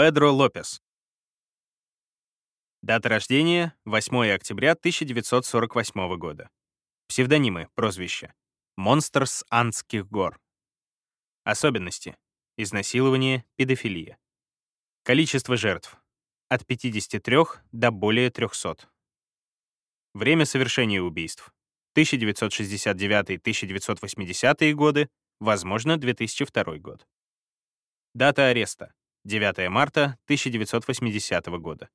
Педро Лопес. Дата рождения — 8 октября 1948 года. Псевдонимы, прозвища. Монстр с Андских гор. Особенности. Изнасилование, педофилия. Количество жертв. От 53 до более 300. Время совершения убийств. 1969-1980 годы, возможно, 2002 год. Дата ареста. 9 марта 1980 года.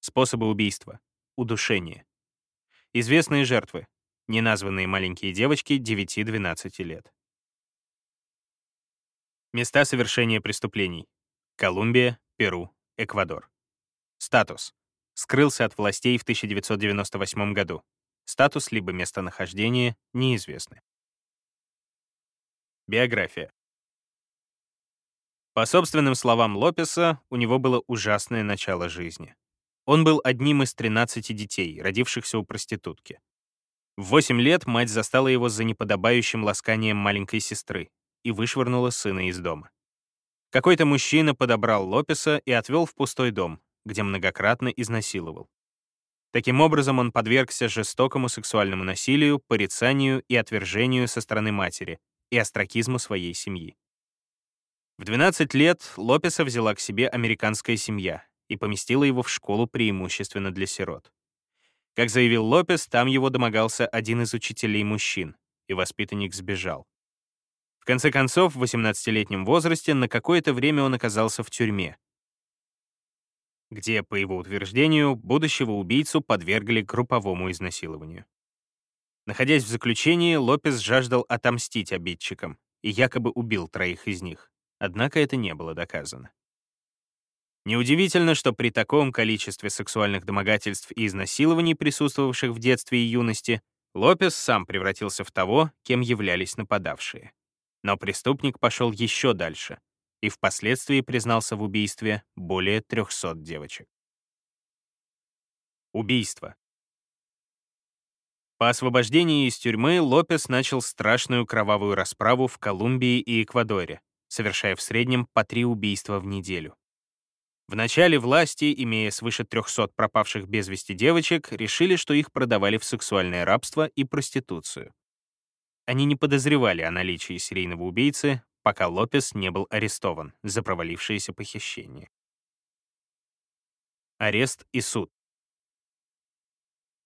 Способы убийства. Удушение. Известные жертвы. Неназванные маленькие девочки 9-12 лет. Места совершения преступлений. Колумбия, Перу, Эквадор. Статус. Скрылся от властей в 1998 году. Статус либо местонахождение неизвестны. Биография. По собственным словам Лопеса, у него было ужасное начало жизни. Он был одним из 13 детей, родившихся у проститутки. В 8 лет мать застала его за неподобающим ласканием маленькой сестры и вышвырнула сына из дома. Какой-то мужчина подобрал Лопеса и отвел в пустой дом, где многократно изнасиловал. Таким образом, он подвергся жестокому сексуальному насилию, порицанию и отвержению со стороны матери и остракизму своей семьи. В 12 лет Лопеса взяла к себе американская семья и поместила его в школу преимущественно для сирот. Как заявил Лопес, там его домогался один из учителей мужчин, и воспитанник сбежал. В конце концов, в 18-летнем возрасте на какое-то время он оказался в тюрьме, где, по его утверждению, будущего убийцу подвергли групповому изнасилованию. Находясь в заключении, Лопес жаждал отомстить обидчикам и якобы убил троих из них. Однако это не было доказано. Неудивительно, что при таком количестве сексуальных домогательств и изнасилований, присутствовавших в детстве и юности, Лопес сам превратился в того, кем являлись нападавшие. Но преступник пошел еще дальше и впоследствии признался в убийстве более 300 девочек. Убийство. По освобождении из тюрьмы Лопес начал страшную кровавую расправу в Колумбии и Эквадоре, совершая в среднем по три убийства в неделю. В начале власти, имея свыше 300 пропавших без вести девочек, решили, что их продавали в сексуальное рабство и проституцию. Они не подозревали о наличии серийного убийцы, пока Лопес не был арестован за провалившееся похищение. Арест и суд.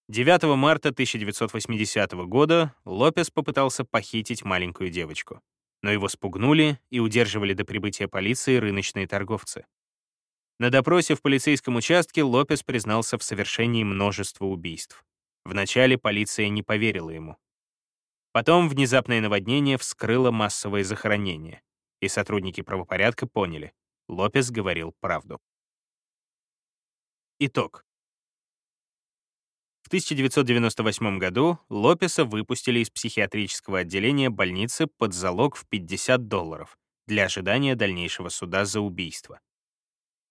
9 марта 1980 года Лопес попытался похитить маленькую девочку но его спугнули и удерживали до прибытия полиции рыночные торговцы. На допросе в полицейском участке Лопес признался в совершении множества убийств. Вначале полиция не поверила ему. Потом внезапное наводнение вскрыло массовое захоронение, и сотрудники правопорядка поняли — Лопес говорил правду. Итог. В 1998 году Лопеса выпустили из психиатрического отделения больницы под залог в 50 долларов для ожидания дальнейшего суда за убийство.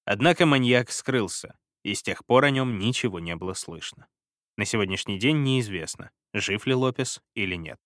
Однако маньяк скрылся, и с тех пор о нем ничего не было слышно. На сегодняшний день неизвестно, жив ли Лопес или нет.